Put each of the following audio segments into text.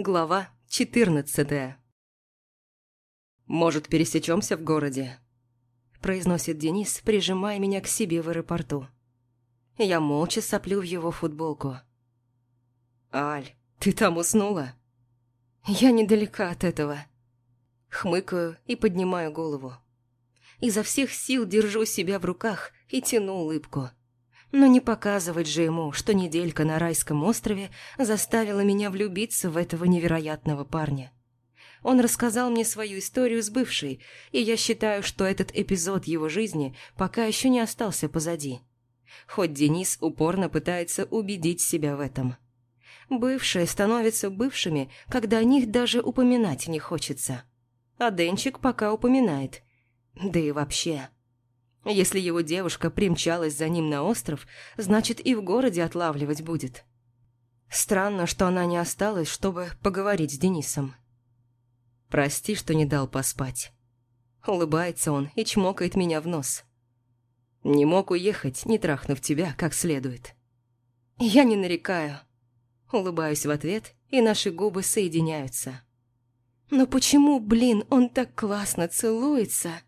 Глава 14 «Может, пересечемся в городе?» Произносит Денис, прижимая меня к себе в аэропорту. Я молча соплю в его футболку. «Аль, ты там уснула?» «Я недалека от этого». Хмыкаю и поднимаю голову. Изо всех сил держу себя в руках и тяну улыбку. Но не показывать же ему, что неделька на райском острове заставила меня влюбиться в этого невероятного парня. Он рассказал мне свою историю с бывшей, и я считаю, что этот эпизод его жизни пока еще не остался позади. Хоть Денис упорно пытается убедить себя в этом. Бывшие становятся бывшими, когда о них даже упоминать не хочется. А Денчик пока упоминает. Да и вообще... Если его девушка примчалась за ним на остров, значит и в городе отлавливать будет. Странно, что она не осталась, чтобы поговорить с Денисом. «Прости, что не дал поспать». Улыбается он и чмокает меня в нос. «Не мог уехать, не трахнув тебя как следует». «Я не нарекаю». Улыбаюсь в ответ, и наши губы соединяются. «Но почему, блин, он так классно целуется?»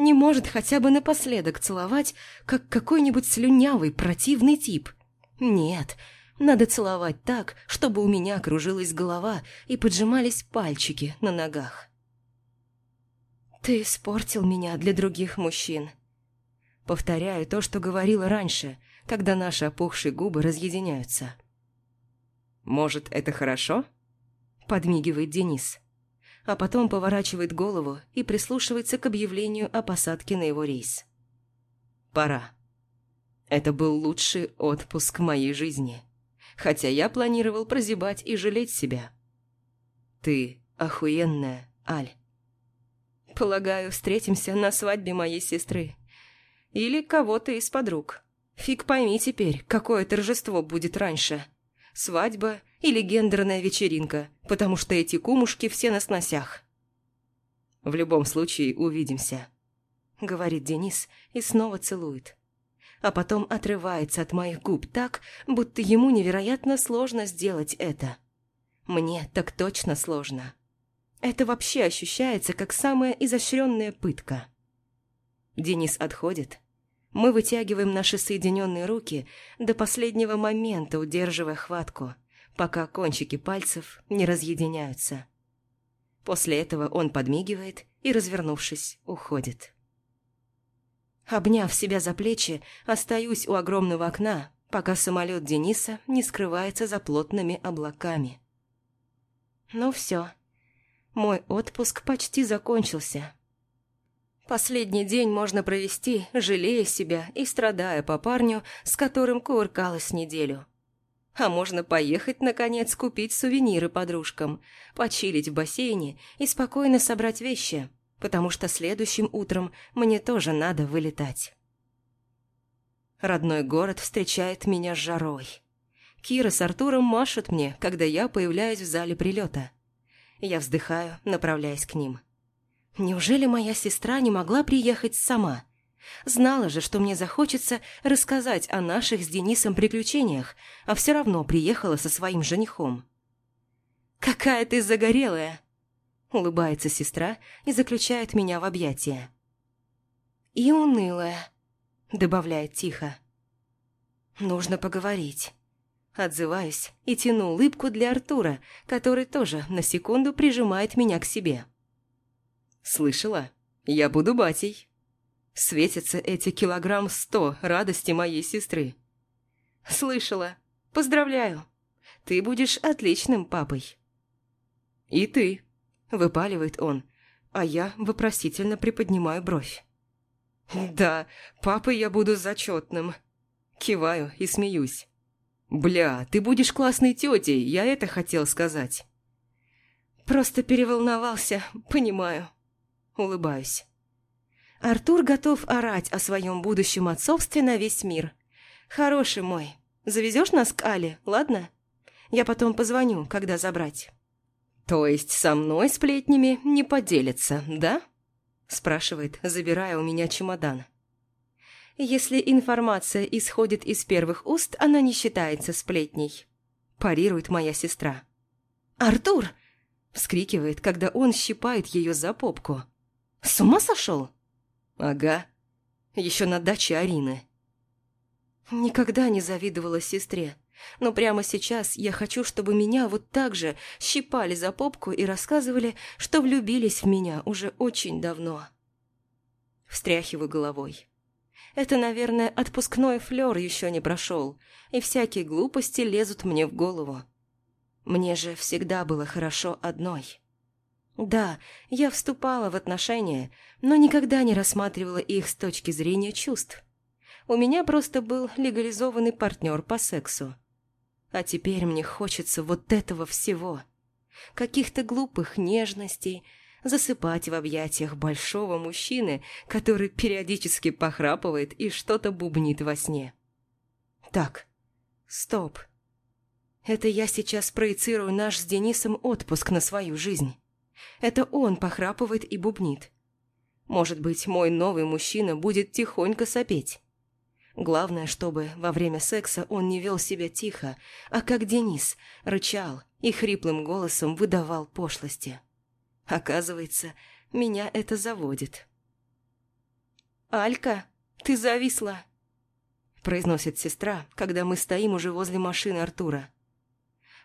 Не может хотя бы напоследок целовать, как какой-нибудь слюнявый, противный тип. Нет, надо целовать так, чтобы у меня кружилась голова и поджимались пальчики на ногах. «Ты испортил меня для других мужчин». Повторяю то, что говорила раньше, когда наши опухшие губы разъединяются. «Может, это хорошо?» Подмигивает Денис а потом поворачивает голову и прислушивается к объявлению о посадке на его рейс. «Пора. Это был лучший отпуск моей жизни, хотя я планировал прозябать и жалеть себя. Ты охуенная, Аль. Полагаю, встретимся на свадьбе моей сестры. Или кого-то из подруг. Фиг пойми теперь, какое торжество будет раньше. Свадьба или гендерная вечеринка, потому что эти кумушки все на сносях. «В любом случае увидимся», — говорит Денис и снова целует. А потом отрывается от моих губ так, будто ему невероятно сложно сделать это. Мне так точно сложно. Это вообще ощущается как самая изощренная пытка. Денис отходит. Мы вытягиваем наши соединенные руки до последнего момента, удерживая хватку — пока кончики пальцев не разъединяются. После этого он подмигивает и, развернувшись, уходит. Обняв себя за плечи, остаюсь у огромного окна, пока самолет Дениса не скрывается за плотными облаками. Ну все, мой отпуск почти закончился. Последний день можно провести, жалея себя и страдая по парню, с которым кувыркалась неделю. А можно поехать, наконец, купить сувениры подружкам, почилить в бассейне и спокойно собрать вещи, потому что следующим утром мне тоже надо вылетать. Родной город встречает меня с жарой. Кира с Артуром машут мне, когда я появляюсь в зале прилета. Я вздыхаю, направляясь к ним. Неужели моя сестра не могла приехать сама? Знала же, что мне захочется рассказать о наших с Денисом приключениях, а все равно приехала со своим женихом. «Какая ты загорелая!» Улыбается сестра и заключает меня в объятия. «И унылая», — добавляет тихо. «Нужно поговорить». Отзываюсь и тяну улыбку для Артура, который тоже на секунду прижимает меня к себе. «Слышала? Я буду батей». Светятся эти килограмм сто радости моей сестры. Слышала. Поздравляю. Ты будешь отличным папой. И ты, выпаливает он, а я вопросительно приподнимаю бровь. Да, папой я буду зачетным. Киваю и смеюсь. Бля, ты будешь классной тетей, я это хотел сказать. Просто переволновался, понимаю. Улыбаюсь. Артур готов орать о своем будущем отцовстве на весь мир. «Хороший мой, завезешь нас к Але, ладно? Я потом позвоню, когда забрать». «То есть со мной сплетнями не поделится, да?» спрашивает, забирая у меня чемодан. «Если информация исходит из первых уст, она не считается сплетней», парирует моя сестра. «Артур!» – вскрикивает, когда он щипает ее за попку. «С ума сошел?» «Ага. Еще на даче Арины». Никогда не завидовала сестре, но прямо сейчас я хочу, чтобы меня вот так же щипали за попку и рассказывали, что влюбились в меня уже очень давно. Встряхиваю головой. Это, наверное, отпускной флёр еще не прошел, и всякие глупости лезут мне в голову. Мне же всегда было хорошо одной. Да, я вступала в отношения, но никогда не рассматривала их с точки зрения чувств. У меня просто был легализованный партнер по сексу. А теперь мне хочется вот этого всего. Каких-то глупых нежностей, засыпать в объятиях большого мужчины, который периодически похрапывает и что-то бубнит во сне. Так, стоп. Это я сейчас проецирую наш с Денисом отпуск на свою жизнь. Это он похрапывает и бубнит. Может быть, мой новый мужчина будет тихонько сопеть. Главное, чтобы во время секса он не вел себя тихо, а как Денис, рычал и хриплым голосом выдавал пошлости. Оказывается, меня это заводит. «Алька, ты зависла!» произносит сестра, когда мы стоим уже возле машины Артура.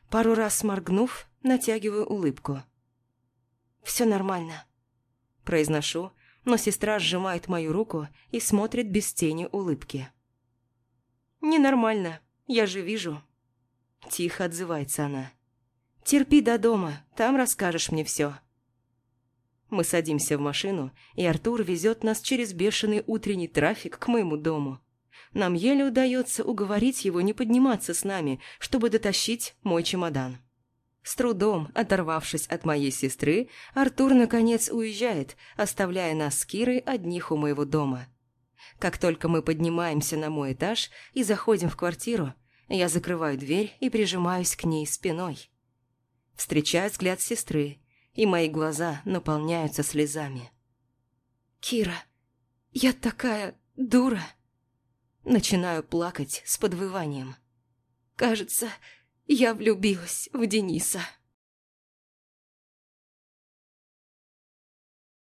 Пару раз сморгнув, натягиваю улыбку. «Все нормально», произношу, но сестра сжимает мою руку и смотрит без тени улыбки. «Ненормально, я же вижу». Тихо отзывается она. «Терпи до дома, там расскажешь мне все». Мы садимся в машину, и Артур везет нас через бешеный утренний трафик к моему дому. Нам еле удается уговорить его не подниматься с нами, чтобы дотащить мой чемодан. С трудом, оторвавшись от моей сестры, Артур наконец уезжает, оставляя нас с Кирой одних у моего дома. Как только мы поднимаемся на мой этаж и заходим в квартиру, я закрываю дверь и прижимаюсь к ней спиной. Встречаю взгляд сестры, и мои глаза наполняются слезами. «Кира, я такая дура!» Начинаю плакать с подвыванием. «Кажется, я влюбилась в Дениса».